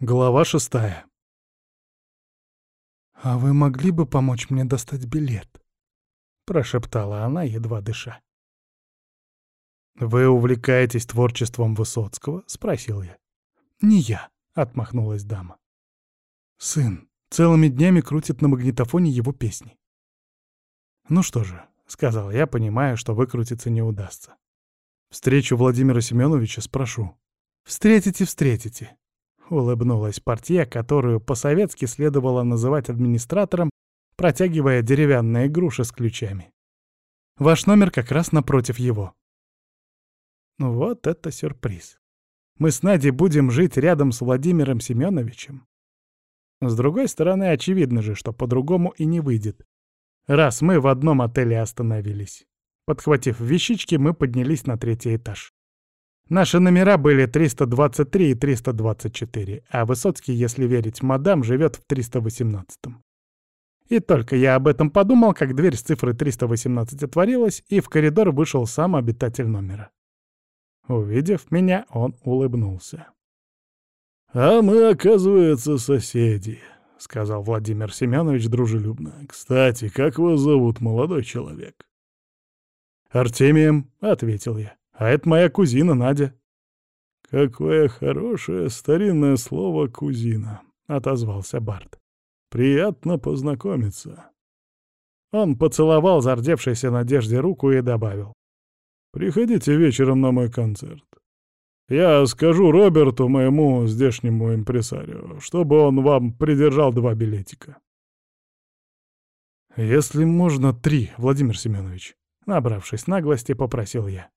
Глава шестая. «А вы могли бы помочь мне достать билет?» — прошептала она, едва дыша. «Вы увлекаетесь творчеством Высоцкого?» — спросил я. «Не я», — отмахнулась дама. «Сын целыми днями крутит на магнитофоне его песни». «Ну что же», — сказал я, понимая, что выкрутиться не удастся. «Встречу Владимира Семеновича спрошу». «Встретите, встретите», — улыбнулась партия, которую по-советски следовало называть администратором, протягивая деревянные груши с ключами. «Ваш номер как раз напротив его». Вот это сюрприз. Мы с Надей будем жить рядом с Владимиром Семеновичем. С другой стороны, очевидно же, что по-другому и не выйдет. Раз мы в одном отеле остановились. Подхватив вещички, мы поднялись на третий этаж. Наши номера были 323 и 324, а Высоцкий, если верить мадам, живет в 318. И только я об этом подумал, как дверь с цифрой 318 отворилась, и в коридор вышел сам обитатель номера. Увидев меня, он улыбнулся. «А мы, оказывается, соседи», — сказал Владимир Семенович дружелюбно. «Кстати, как вас зовут, молодой человек?» «Артемием», — ответил я. А это моя кузина Надя». «Какое хорошее старинное слово «кузина», — отозвался Барт. «Приятно познакомиться». Он поцеловал зардевшейся Надежде руку и добавил. «Приходите вечером на мой концерт. Я скажу Роберту, моему здешнему импресарио, чтобы он вам придержал два билетика». «Если можно, три, Владимир Семенович», — набравшись наглости, попросил я.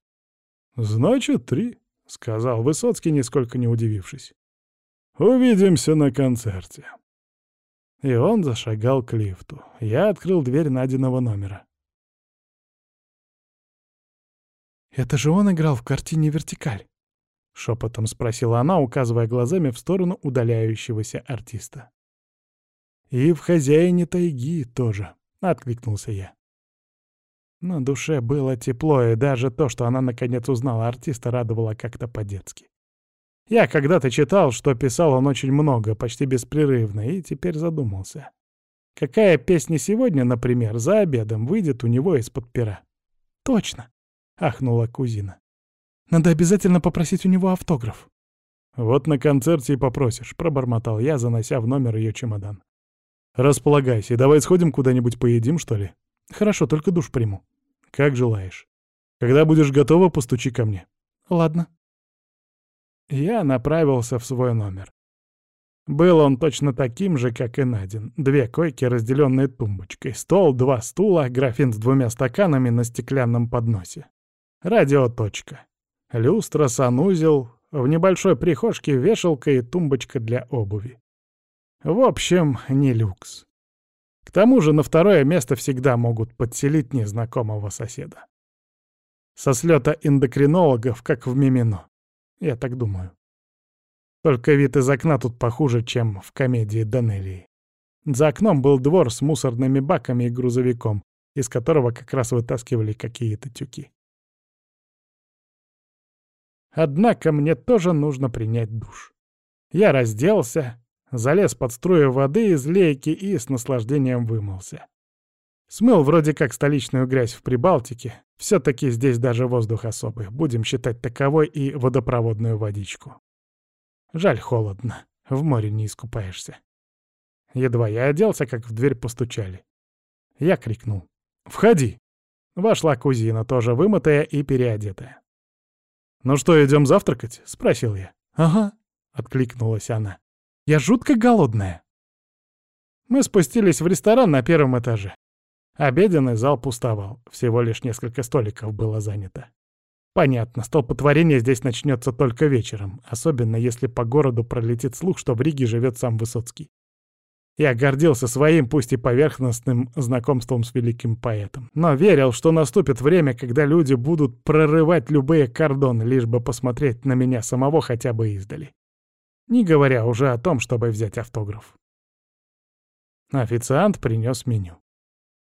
«Значит, три», — сказал Высоцкий, нисколько не удивившись. «Увидимся на концерте». И он зашагал к лифту. Я открыл дверь Надиного номера. «Это же он играл в картине «Вертикаль»?» — шепотом спросила она, указывая глазами в сторону удаляющегося артиста. «И в «Хозяине тайги» тоже», — откликнулся я. На душе было тепло, и даже то, что она наконец узнала артиста, радовало как-то по-детски. Я когда-то читал, что писал он очень много, почти беспрерывно, и теперь задумался. Какая песня сегодня, например, за обедом выйдет у него из-под пера? «Точно!» — ахнула кузина. «Надо обязательно попросить у него автограф». «Вот на концерте и попросишь», — пробормотал я, занося в номер ее чемодан. «Располагайся, давай сходим куда-нибудь поедим, что ли?» «Хорошо, только душ приму». Как желаешь. Когда будешь готова, постучи ко мне. Ладно. Я направился в свой номер. Был он точно таким же, как и Надин. Две койки, разделенные тумбочкой, стол, два стула, графин с двумя стаканами на стеклянном подносе. Радиоточка. Люстра, санузел, в небольшой прихожке вешалка и тумбочка для обуви. В общем, не люкс. К тому же на второе место всегда могут подселить незнакомого соседа. Со слета эндокринологов, как в Мимино. Я так думаю. Только вид из окна тут похуже, чем в комедии Данелии. За окном был двор с мусорными баками и грузовиком, из которого как раз вытаскивали какие-то тюки. Однако мне тоже нужно принять душ. Я разделся, Залез под струю воды из лейки и с наслаждением вымылся. Смыл вроде как столичную грязь в Прибалтике. Все-таки здесь даже воздух особый. Будем считать таковой и водопроводную водичку. Жаль, холодно. В море не искупаешься. Едва я оделся, как в дверь постучали. Я крикнул. «Входи!» Вошла кузина, тоже вымытая и переодетая. «Ну что, идем завтракать?» — спросил я. «Ага», — откликнулась она. Я жутко голодная. Мы спустились в ресторан на первом этаже. Обеденный зал пустовал, всего лишь несколько столиков было занято. Понятно, столпотворение здесь начнется только вечером, особенно если по городу пролетит слух, что в Риге живет сам Высоцкий. Я гордился своим, пусть и поверхностным, знакомством с великим поэтом, но верил, что наступит время, когда люди будут прорывать любые кордоны, лишь бы посмотреть на меня самого хотя бы издали не говоря уже о том, чтобы взять автограф. Официант принес меню.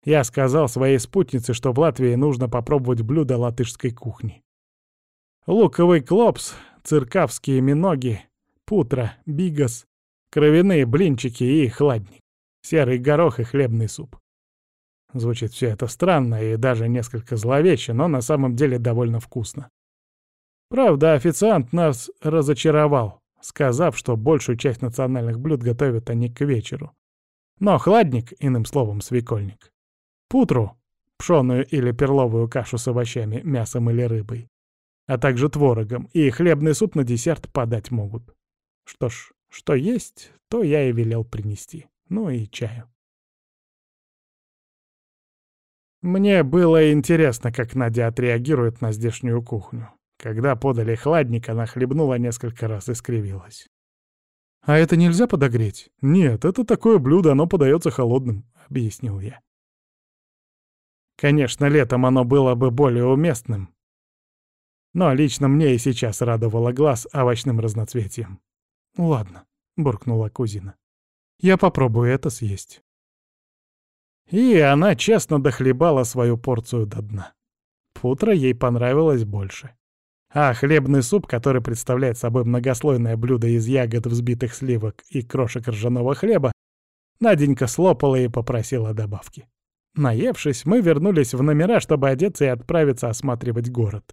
Я сказал своей спутнице, что в Латвии нужно попробовать блюдо латышской кухни. Луковый клопс, циркавские миноги, путра, бигас, кровяные блинчики и хладник, серый горох и хлебный суп. Звучит все это странно и даже несколько зловеще, но на самом деле довольно вкусно. Правда, официант нас разочаровал, сказав, что большую часть национальных блюд готовят они к вечеру. Но хладник, иным словом, свекольник. Путру, пшеную или перловую кашу с овощами, мясом или рыбой, а также творогом, и хлебный суп на десерт подать могут. Что ж, что есть, то я и велел принести. Ну и чаю. Мне было интересно, как Надя отреагирует на здешнюю кухню. Когда подали хладник, она хлебнула несколько раз и скривилась. «А это нельзя подогреть?» «Нет, это такое блюдо, оно подается холодным», — объяснил я. Конечно, летом оно было бы более уместным, но лично мне и сейчас радовало глаз овощным разноцветием. «Ладно», — буркнула кузина. «Я попробую это съесть». И она честно дохлебала свою порцию до дна. Путро ей понравилось больше. А хлебный суп, который представляет собой многослойное блюдо из ягод, взбитых сливок и крошек ржаного хлеба, Наденька слопала и попросила добавки. Наевшись, мы вернулись в номера, чтобы одеться и отправиться осматривать город.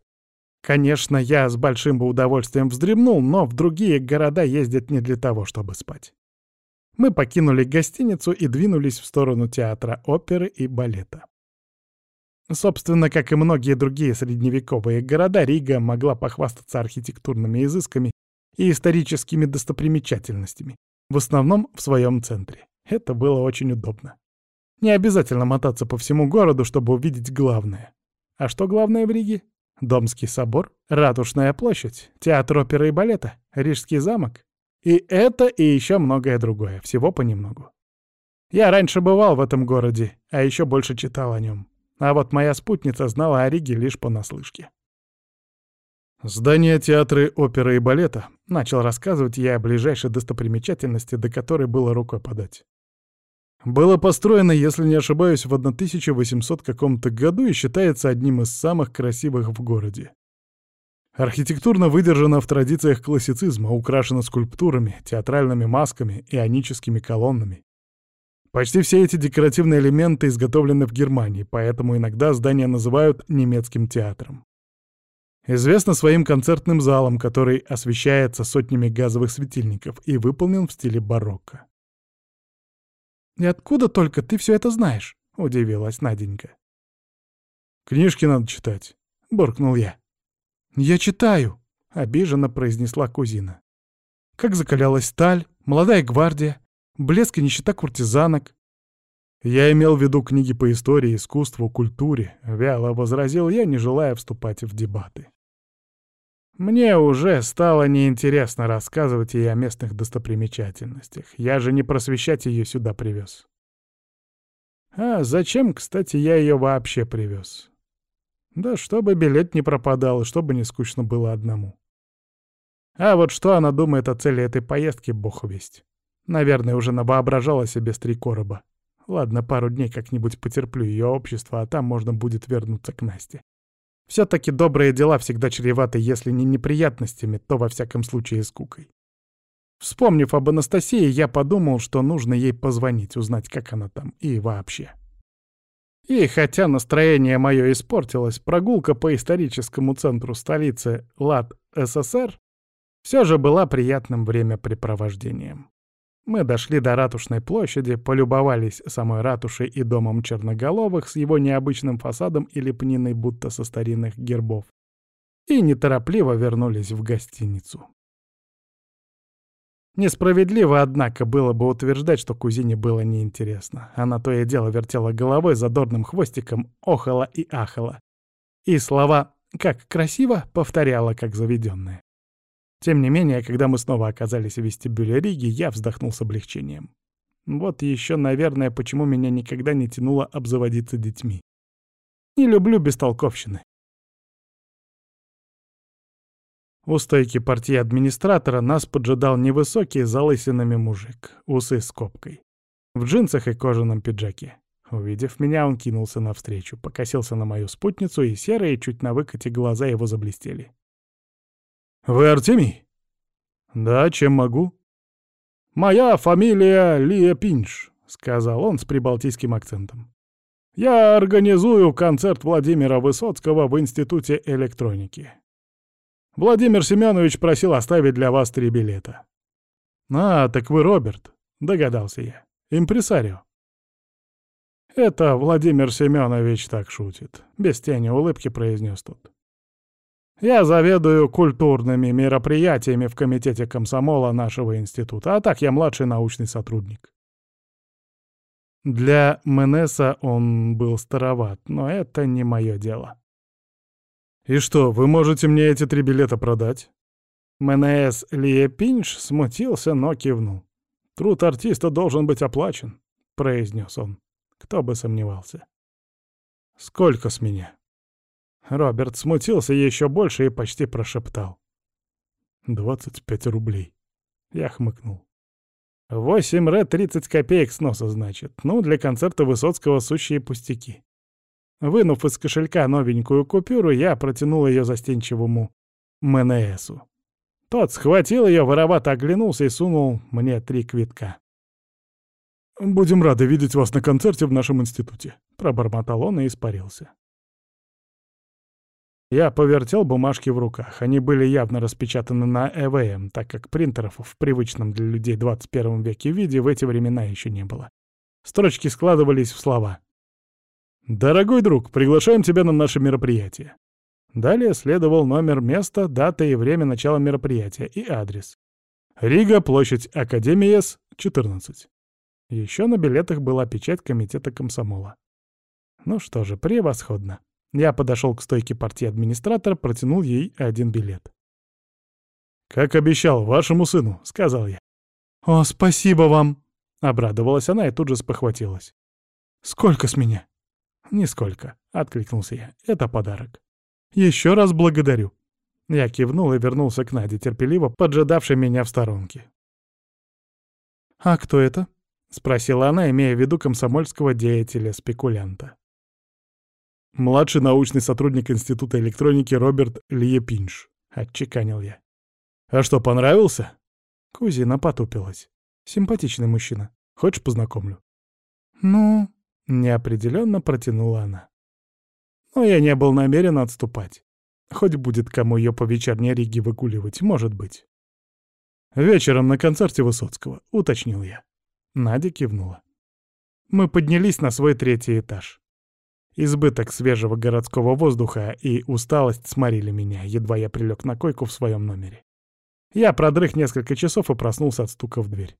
Конечно, я с большим бы удовольствием вздремнул, но в другие города ездят не для того, чтобы спать. Мы покинули гостиницу и двинулись в сторону театра оперы и балета. Собственно, как и многие другие средневековые города, Рига могла похвастаться архитектурными изысками и историческими достопримечательностями, в основном в своем центре. Это было очень удобно. Не обязательно мотаться по всему городу, чтобы увидеть главное. А что главное в Риге? Домский собор, Ратушная площадь, театр оперы и балета, Рижский замок. И это, и еще многое другое, всего понемногу. Я раньше бывал в этом городе, а еще больше читал о нем. А вот моя спутница знала о Риге лишь понаслышке. «Здание театра оперы и балета», — начал рассказывать я о ближайшей достопримечательности, до которой было рукой подать. Было построено, если не ошибаюсь, в 1800 каком-то году и считается одним из самых красивых в городе. Архитектурно выдержано в традициях классицизма, украшено скульптурами, театральными масками, ионическими колоннами. Почти все эти декоративные элементы изготовлены в Германии, поэтому иногда здание называют немецким театром. Известно своим концертным залом, который освещается сотнями газовых светильников и выполнен в стиле барокко. «И откуда только ты все это знаешь?» — удивилась Наденька. «Книжки надо читать», — буркнул я. «Я читаю», — обиженно произнесла кузина. «Как закалялась сталь, молодая гвардия, блеск и нищета куртизанок». «Я имел в виду книги по истории, искусству, культуре», — вяло возразил я, не желая вступать в дебаты. Мне уже стало неинтересно рассказывать ей о местных достопримечательностях. Я же не просвещать ее сюда привез. А зачем, кстати, я ее вообще привез? Да чтобы билет не пропадал, и чтобы не скучно было одному. А вот что она думает о цели этой поездки, бог весть. Наверное, уже навоображала себе три короба. Ладно, пару дней как-нибудь потерплю ее общество, а там можно будет вернуться к Насте. Все-таки добрые дела всегда чреваты, если не неприятностями, то во всяком случае скукой. Вспомнив об Анастасии, я подумал, что нужно ей позвонить, узнать, как она там и вообще. И хотя настроение мое испортилось, прогулка по историческому центру столицы ЛАД СССР все же была приятным времяпрепровождением. Мы дошли до Ратушной площади, полюбовались самой ратушей и домом Черноголовых с его необычным фасадом и лепниной будто со старинных гербов, и неторопливо вернулись в гостиницу. Несправедливо, однако, было бы утверждать, что кузине было неинтересно. Она то и дело вертела головой задорным хвостиком, охала и ахала. И слова «как красиво» повторяла как заведенные. Тем не менее, когда мы снова оказались в вестибюле Риги, я вздохнул с облегчением. Вот еще, наверное, почему меня никогда не тянуло обзаводиться детьми. Не люблю бестолковщины. У стойки партии администратора нас поджидал невысокий залысинами мужик, усы с копкой, в джинсах и кожаном пиджаке. Увидев меня, он кинулся навстречу, покосился на мою спутницу, и серые, чуть на выкате глаза его заблестели. «Вы Артемий?» «Да, чем могу?» «Моя фамилия Лия Пинш», — сказал он с прибалтийским акцентом. «Я организую концерт Владимира Высоцкого в Институте электроники. Владимир Семенович просил оставить для вас три билета». «А, так вы Роберт», — догадался я. «Импресарио». «Это Владимир Семенович так шутит», — без тени улыбки произнес тот. «Я заведую культурными мероприятиями в комитете комсомола нашего института, а так я младший научный сотрудник». Для Менеса он был староват, но это не мое дело. «И что, вы можете мне эти три билета продать?» Менес Лиепинш смутился, но кивнул. «Труд артиста должен быть оплачен», — произнес он. Кто бы сомневался. «Сколько с меня?» Роберт смутился еще больше и почти прошептал. «Двадцать пять рублей». Я хмыкнул. «Восемь ре тридцать копеек сноса, значит. Ну, для концерта Высоцкого сущие пустяки». Вынув из кошелька новенькую купюру, я протянул ее застенчивому МНСу. Тот схватил ее, воровато оглянулся и сунул мне три квитка. «Будем рады видеть вас на концерте в нашем институте», — пробормотал он и испарился. Я повертел бумажки в руках. Они были явно распечатаны на ЭВМ, так как принтеров в привычном для людей 21 веке виде в эти времена еще не было. Строчки складывались в слова. «Дорогой друг, приглашаем тебя на наше мероприятие». Далее следовал номер места, дата и время начала мероприятия и адрес. Рига, площадь Академия С, 14. Еще на билетах была печать комитета комсомола. Ну что же, превосходно. Я подошел к стойке партии администратора, протянул ей один билет. «Как обещал, вашему сыну», — сказал я. «О, спасибо вам!» — обрадовалась она и тут же спохватилась. «Сколько с меня?» «Нисколько», — откликнулся я. «Это подарок». «Еще раз благодарю». Я кивнул и вернулся к Наде, терпеливо поджидавшей меня в сторонке. «А кто это?» — спросила она, имея в виду комсомольского деятеля-спекулянта. «Младший научный сотрудник Института электроники Роберт Лиепинш», — отчеканил я. «А что, понравился?» Кузина потупилась. «Симпатичный мужчина. Хочешь, познакомлю?» «Ну...» — неопределенно протянула она. Но я не был намерен отступать. Хоть будет кому ее по вечерней Риге выгуливать, может быть. «Вечером на концерте Высоцкого», — уточнил я. Надя кивнула. Мы поднялись на свой третий этаж. Избыток свежего городского воздуха и усталость сморили меня, едва я прилег на койку в своем номере. Я продрых несколько часов и проснулся от стука в дверь.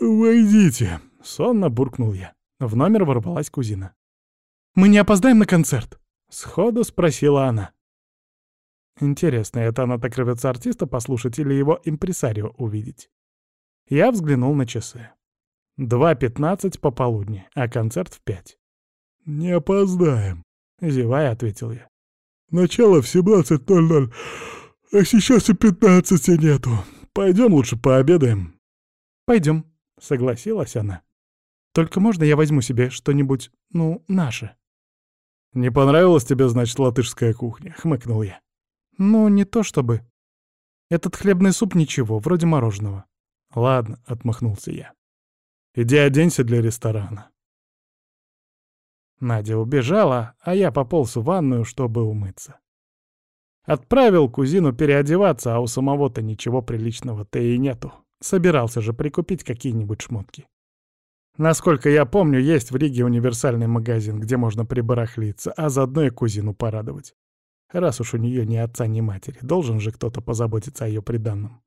«Войдите!» — сонно буркнул я. В номер ворвалась кузина. «Мы не опоздаем на концерт?» — сходу спросила она. Интересно, это она так рвется артиста послушать или его импресарио увидеть? Я взглянул на часы. 2.15 пополудни, а концерт в 5. «Не опоздаем», — зевая, ответил я. «Начало в 17.00, а сейчас и 15 нету. Пойдем лучше пообедаем». «Пойдем», — согласилась она. «Только можно я возьму себе что-нибудь, ну, наше?» «Не понравилась тебе, значит, латышская кухня?» — хмыкнул я. «Ну, не то чтобы. Этот хлебный суп ничего, вроде мороженого. «Ладно», — отмахнулся я. «Иди оденься для ресторана». Надя убежала, а я пополз в ванную, чтобы умыться. Отправил кузину переодеваться, а у самого-то ничего приличного-то и нету. Собирался же прикупить какие-нибудь шмотки. Насколько я помню, есть в Риге универсальный магазин, где можно прибарахлиться, а заодно и кузину порадовать. Раз уж у нее ни отца, ни матери, должен же кто-то позаботиться о ее приданном.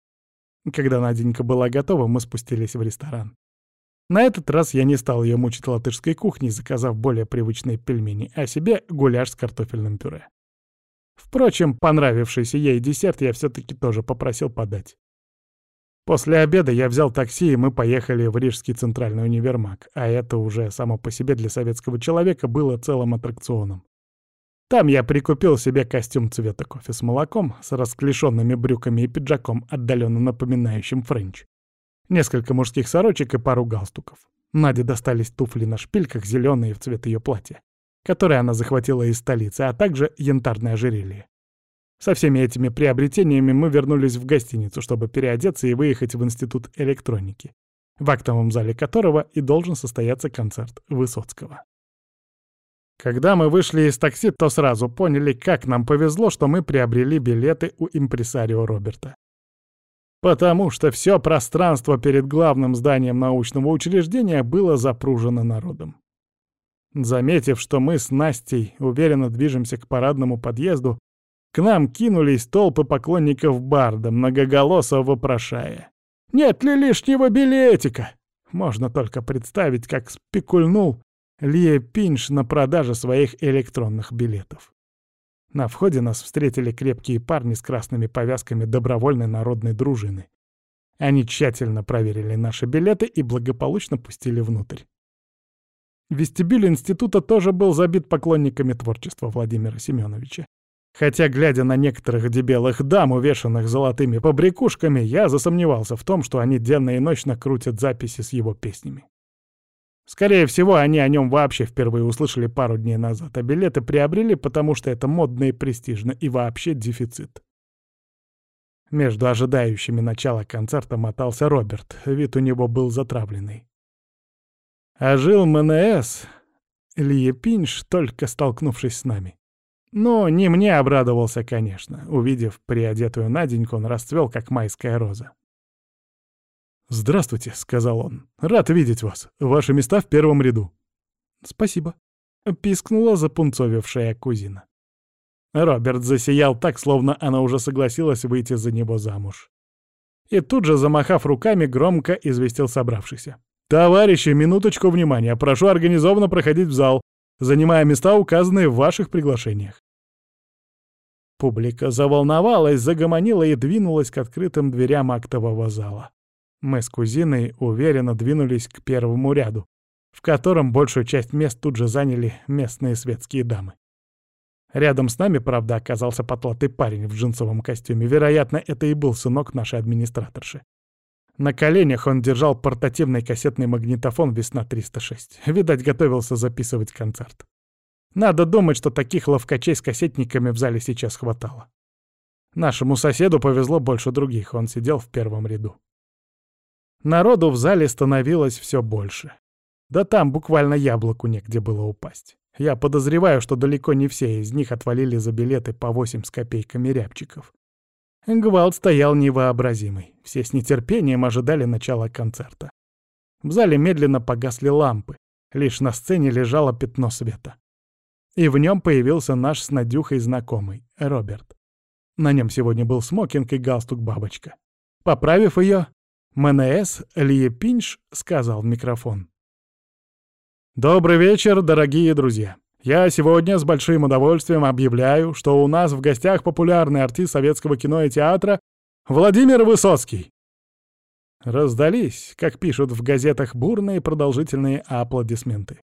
Когда Наденька была готова, мы спустились в ресторан. На этот раз я не стал ее мучить латышской кухней, заказав более привычные пельмени, а себе гуляш с картофельным пюре. Впрочем, понравившийся ей десерт я все-таки тоже попросил подать. После обеда я взял такси, и мы поехали в Рижский центральный универмаг, а это уже само по себе для советского человека было целым аттракционом. Там я прикупил себе костюм цвета кофе с молоком, с расклешенными брюками и пиджаком, отдаленно напоминающим френч. Несколько мужских сорочек и пару галстуков. Наде достались туфли на шпильках, зеленые в цвет ее платья, которые она захватила из столицы, а также янтарное ожерелье. Со всеми этими приобретениями мы вернулись в гостиницу, чтобы переодеться и выехать в Институт электроники, в актовом зале которого и должен состояться концерт Высоцкого. Когда мы вышли из такси, то сразу поняли, как нам повезло, что мы приобрели билеты у импресарио Роберта. Потому что все пространство перед главным зданием научного учреждения было запружено народом. Заметив, что мы с Настей уверенно движемся к парадному подъезду, к нам кинулись толпы поклонников Барда, многоголосо вопрошая. «Нет ли лишнего билетика?» Можно только представить, как спекульнул Лия Пинш на продаже своих электронных билетов. На входе нас встретили крепкие парни с красными повязками добровольной народной дружины. Они тщательно проверили наши билеты и благополучно пустили внутрь. Вестибюль института тоже был забит поклонниками творчества Владимира Семеновича. Хотя, глядя на некоторых дебелых дам, увешанных золотыми побрякушками, я засомневался в том, что они денно и ночно крутят записи с его песнями. Скорее всего, они о нем вообще впервые услышали пару дней назад, а билеты приобрели, потому что это модно и престижно, и вообще дефицит. Между ожидающими начала концерта мотался Роберт, вид у него был затравленный. А жил МНС, Илья Пинш, только столкнувшись с нами. Но не мне обрадовался, конечно. Увидев приодетую Наденьку, он расцвел, как майская роза. «Здравствуйте», — сказал он. «Рад видеть вас. Ваши места в первом ряду». «Спасибо», — пискнула запунцовившая кузина. Роберт засиял так, словно она уже согласилась выйти за него замуж. И тут же, замахав руками, громко известил собравшихся. «Товарищи, минуточку внимания. Прошу организованно проходить в зал, занимая места, указанные в ваших приглашениях». Публика заволновалась, загомонила и двинулась к открытым дверям актового зала. Мы с кузиной уверенно двинулись к первому ряду, в котором большую часть мест тут же заняли местные светские дамы. Рядом с нами, правда, оказался потлатый парень в джинсовом костюме. Вероятно, это и был сынок нашей администраторши. На коленях он держал портативный кассетный магнитофон «Весна-306». Видать, готовился записывать концерт. Надо думать, что таких ловкачей с кассетниками в зале сейчас хватало. Нашему соседу повезло больше других, он сидел в первом ряду. Народу в зале становилось все больше. Да там буквально яблоку негде было упасть. Я подозреваю, что далеко не все из них отвалили за билеты по 8 с копейками рябчиков. Гвалт стоял невообразимый. Все с нетерпением ожидали начала концерта. В зале медленно погасли лампы. Лишь на сцене лежало пятно света. И в нем появился наш с Надюхой знакомый, Роберт. На нем сегодня был смокинг и галстук-бабочка. Поправив ее, МНС Лие Пинш сказал в микрофон. «Добрый вечер, дорогие друзья. Я сегодня с большим удовольствием объявляю, что у нас в гостях популярный артист советского кино и театра Владимир Высоцкий». Раздались, как пишут в газетах, бурные продолжительные аплодисменты.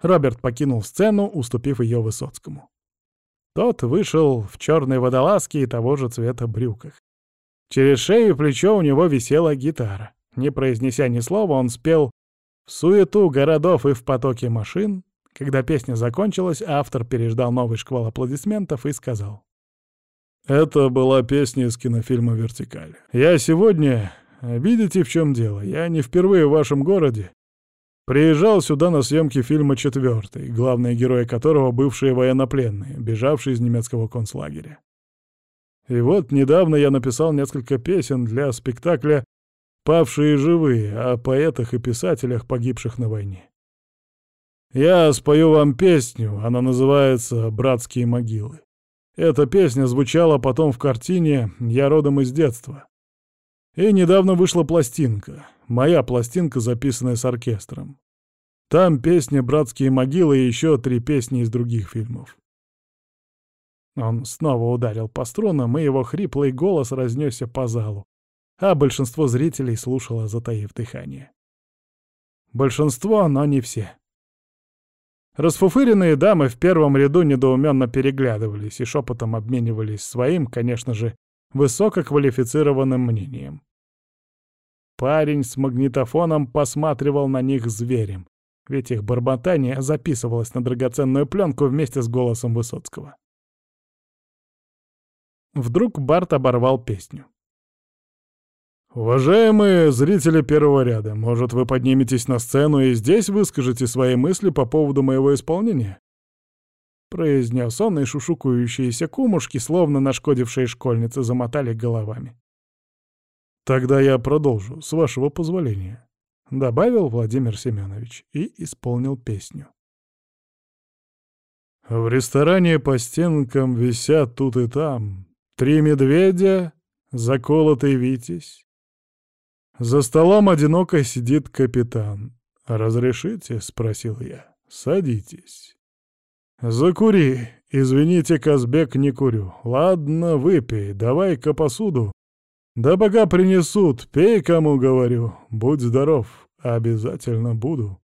Роберт покинул сцену, уступив ее Высоцкому. Тот вышел в черной водолазке и того же цвета брюках. Через шею и плечо у него висела гитара. Не произнеся ни слова, он спел в суету городов и в потоке машин. Когда песня закончилась, автор переждал новый шквал аплодисментов и сказал. «Это была песня из кинофильма «Вертикаль». Я сегодня... Видите, в чем дело? Я не впервые в вашем городе. Приезжал сюда на съемки фильма «Четвертый», главные герои которого — бывшие военнопленные, бежавшие из немецкого концлагеря. И вот недавно я написал несколько песен для спектакля «Павшие живые» о поэтах и писателях, погибших на войне. Я спою вам песню, она называется «Братские могилы». Эта песня звучала потом в картине «Я родом из детства». И недавно вышла пластинка, моя пластинка, записанная с оркестром. Там песня «Братские могилы» и еще три песни из других фильмов. Он снова ударил по струнам, и его хриплый голос разнесся по залу, а большинство зрителей слушало, затаив дыхание. Большинство, но не все. Расфуфыренные дамы в первом ряду недоуменно переглядывались и шепотом обменивались своим, конечно же, высококвалифицированным мнением. Парень с магнитофоном посматривал на них зверем, ведь их бормотание записывалось на драгоценную пленку вместе с голосом Высоцкого. Вдруг Барт оборвал песню. «Уважаемые зрители первого ряда, может, вы подниметесь на сцену и здесь выскажете свои мысли по поводу моего исполнения?» Произнес он, и шушукающиеся кумушки, словно нашкодившие школьницы, замотали головами. «Тогда я продолжу, с вашего позволения», — добавил Владимир Семенович и исполнил песню. В ресторане по стенкам висят тут и там три медведя, заколотый витязь. За столом одиноко сидит капитан. «Разрешите?» — спросил я. «Садитесь». «Закури. Извините, Казбек, не курю. Ладно, выпей, давай-ка посуду. Да пока принесут, пей, кому говорю. Будь здоров, обязательно буду».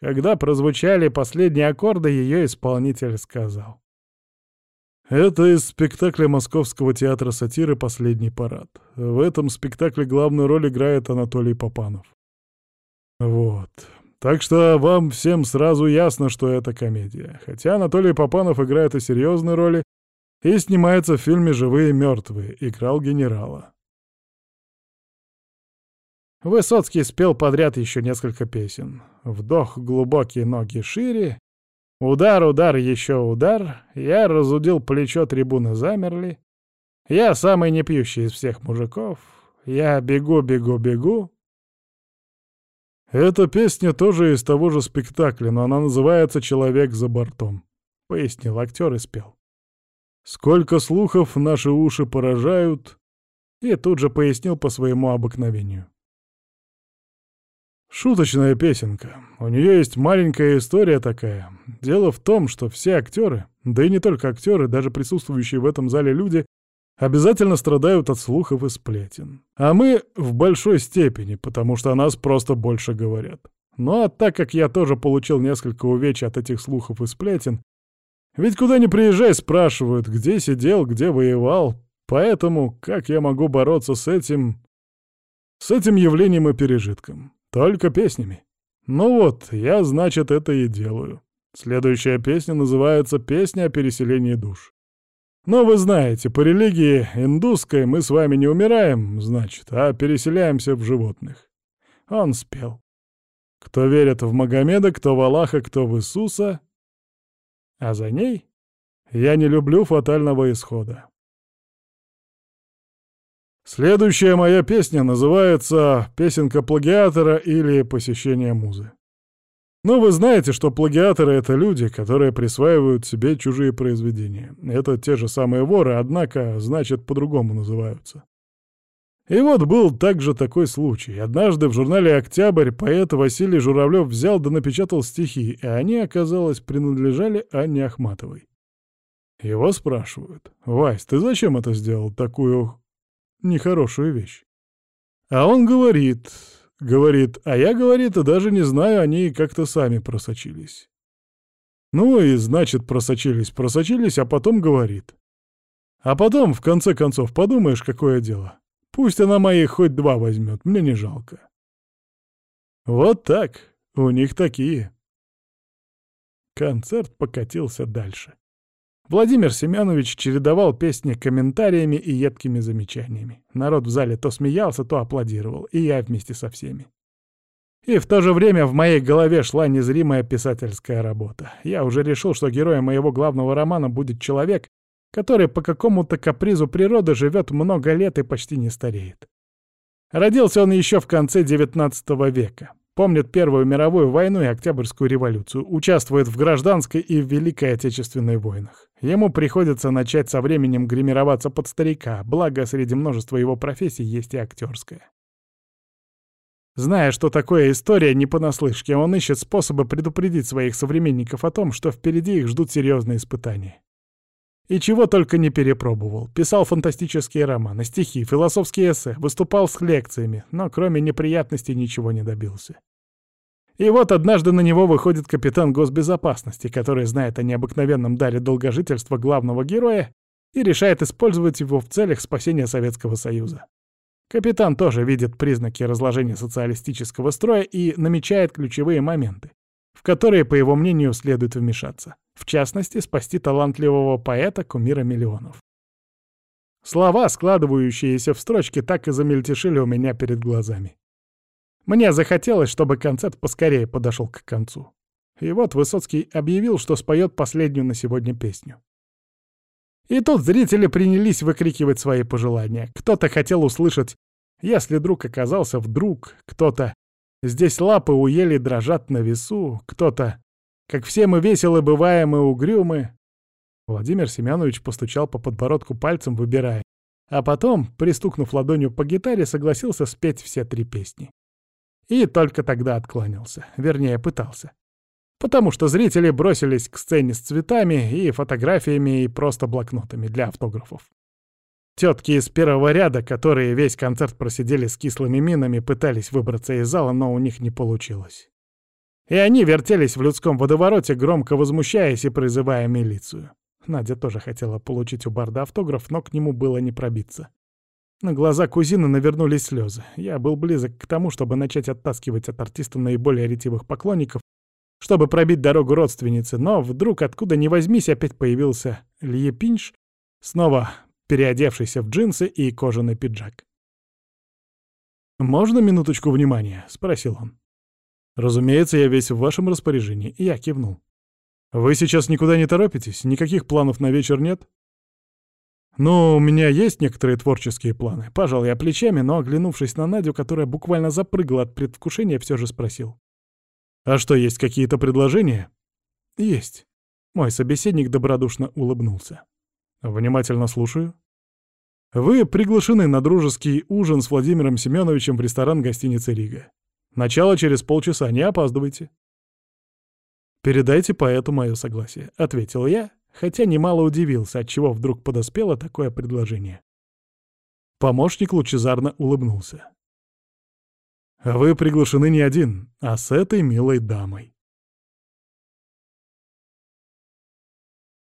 Когда прозвучали последние аккорды, ее исполнитель сказал. Это из спектакля Московского театра сатиры «Последний парад». В этом спектакле главную роль играет Анатолий Попанов. Вот. Так что вам всем сразу ясно, что это комедия. Хотя Анатолий Попанов играет и серьезные роли, и снимается в фильме «Живые мертвые», играл генерала. Высоцкий спел подряд еще несколько песен. Вдох глубокий, ноги шире. Удар, удар, еще удар. Я разудил плечо, трибуны замерли. Я самый непьющий из всех мужиков. Я бегу, бегу, бегу. Эта песня тоже из того же спектакля, но она называется «Человек за бортом», — пояснил актер и спел. «Сколько слухов наши уши поражают», и тут же пояснил по своему обыкновению. Шуточная песенка. У нее есть маленькая история такая. Дело в том, что все актеры, да и не только актеры, даже присутствующие в этом зале люди, обязательно страдают от слухов и сплетен. А мы в большой степени, потому что о нас просто больше говорят. Ну а так как я тоже получил несколько увечий от этих слухов и сплетен, ведь куда ни приезжай, спрашивают, где сидел, где воевал, поэтому как я могу бороться с этим... с этим явлением и пережитком? Только песнями. Ну вот, я, значит, это и делаю. Следующая песня называется «Песня о переселении душ». Но вы знаете, по религии индусской мы с вами не умираем, значит, а переселяемся в животных. Он спел. Кто верит в Магомеда, кто в Аллаха, кто в Иисуса. А за ней «Я не люблю фатального исхода». Следующая моя песня называется «Песенка плагиатора» или «Посещение музы». Ну, вы знаете, что плагиаторы — это люди, которые присваивают себе чужие произведения. Это те же самые воры, однако, значит, по-другому называются. И вот был также такой случай. Однажды в журнале «Октябрь» поэт Василий Журавлев взял да напечатал стихи, и они, оказалось, принадлежали Анне Ахматовой. Его спрашивают, «Вась, ты зачем это сделал, такую нехорошую вещь. А он говорит, говорит, а я, говорит, и даже не знаю, они как-то сами просочились. Ну и, значит, просочились, просочились, а потом говорит. А потом, в конце концов, подумаешь, какое дело. Пусть она мои хоть два возьмет, мне не жалко. Вот так, у них такие. Концерт покатился дальше. Владимир Семенович чередовал песни комментариями и едкими замечаниями. Народ в зале то смеялся, то аплодировал, и я вместе со всеми. И в то же время в моей голове шла незримая писательская работа. Я уже решил, что героем моего главного романа будет человек, который по какому-то капризу природы живет много лет и почти не стареет. Родился он еще в конце XIX века. Помнит Первую мировую войну и Октябрьскую революцию, участвует в гражданской и в Великой Отечественной войнах. Ему приходится начать со временем гримироваться под старика, благо среди множества его профессий есть и актерская. Зная, что такое история не понаслышке, он ищет способы предупредить своих современников о том, что впереди их ждут серьезные испытания. И чего только не перепробовал. Писал фантастические романы, стихи, философские эссе, выступал с лекциями, но кроме неприятностей ничего не добился. И вот однажды на него выходит капитан госбезопасности, который знает о необыкновенном даре долгожительства главного героя и решает использовать его в целях спасения Советского Союза. Капитан тоже видит признаки разложения социалистического строя и намечает ключевые моменты, в которые, по его мнению, следует вмешаться. В частности, спасти талантливого поэта кумира миллионов. Слова, складывающиеся в строчки, так и замельтешили у меня перед глазами. Мне захотелось, чтобы концерт поскорее подошел к концу. И вот Высоцкий объявил, что споет последнюю на сегодня песню. И тут зрители принялись выкрикивать свои пожелания. Кто-то хотел услышать «Если друг оказался вдруг», кто-то «Здесь лапы у дрожат на весу», кто-то «Как все мы веселы бываем и угрюмы». Владимир Семенович постучал по подбородку пальцем, выбирая, а потом, пристукнув ладонью по гитаре, согласился спеть все три песни. И только тогда откланялся, вернее, пытался. Потому что зрители бросились к сцене с цветами и фотографиями и просто блокнотами для автографов. Тетки из первого ряда, которые весь концерт просидели с кислыми минами, пытались выбраться из зала, но у них не получилось. И они вертелись в людском водовороте, громко возмущаясь и призывая милицию. Надя тоже хотела получить у Барда автограф, но к нему было не пробиться. На глаза кузины навернулись слезы. Я был близок к тому, чтобы начать оттаскивать от артиста наиболее ретивых поклонников, чтобы пробить дорогу родственнице, но вдруг откуда ни возьмись опять появился Лье Пинч, снова переодевшийся в джинсы и кожаный пиджак. «Можно минуточку внимания?» — спросил он. «Разумеется, я весь в вашем распоряжении», — я кивнул. «Вы сейчас никуда не торопитесь? Никаких планов на вечер нет?» «Ну, у меня есть некоторые творческие планы». Пожал я плечами, но, оглянувшись на Надю, которая буквально запрыгала от предвкушения, все же спросил. «А что, есть какие-то предложения?» «Есть». Мой собеседник добродушно улыбнулся. «Внимательно слушаю». «Вы приглашены на дружеский ужин с Владимиром Семеновичем в ресторан гостиницы «Рига». Начало через полчаса, не опаздывайте». «Передайте поэту мое согласие», — ответил я, хотя немало удивился, отчего вдруг подоспело такое предложение. Помощник лучезарно улыбнулся. «Вы приглашены не один, а с этой милой дамой».